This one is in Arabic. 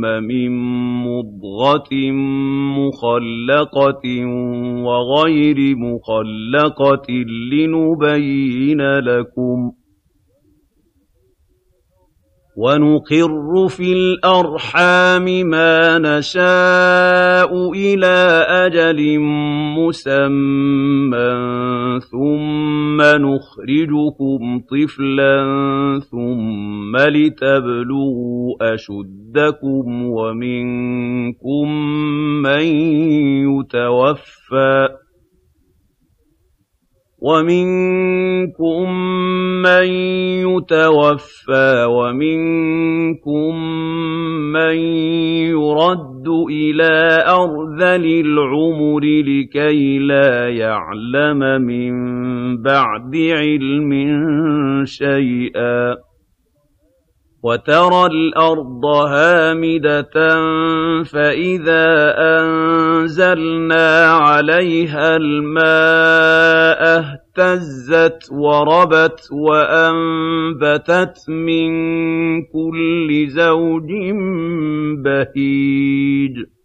مِن مُّضْغَةٍ مُّخَلَّقَةٍ وَغَيْرِ مُخَلَّقَةٍ لِّنُبَيِّنَ لَكُمْ ۚ وَنُقِرُّ فِي الْأَرْحَامِ مَا نَشَاءُ إِلَىٰ أَجَلٍ مُّسَمًّى ثُمَّ نُخْرِجُكُمْ طِفْلًا ثُمَّ لِتَبْلُغُوا أَشُدَّكُمْ ۖ وَمِنكُم مَّن يُتَوَفَّىٰ وَمِنكُم مَّن يُرَدُّ إِلَىٰ أَرْذَلِ الْعُمُرِ لِكَيْلَا يَعْلَمَ مِن بَعْدِ عِلْمٍ شَيْئًا ۚ. وَتَرَى الْأَرْضَ هَامِدَةً فَإِذَا أَنزَلْنَا عَلَيْهَا الْمَاءَ اهْتَزَّتْ وَرَبَتْ وَأَنبَتَتْ مِن كُلِّ زَوْجٍ بَهِيجٍ.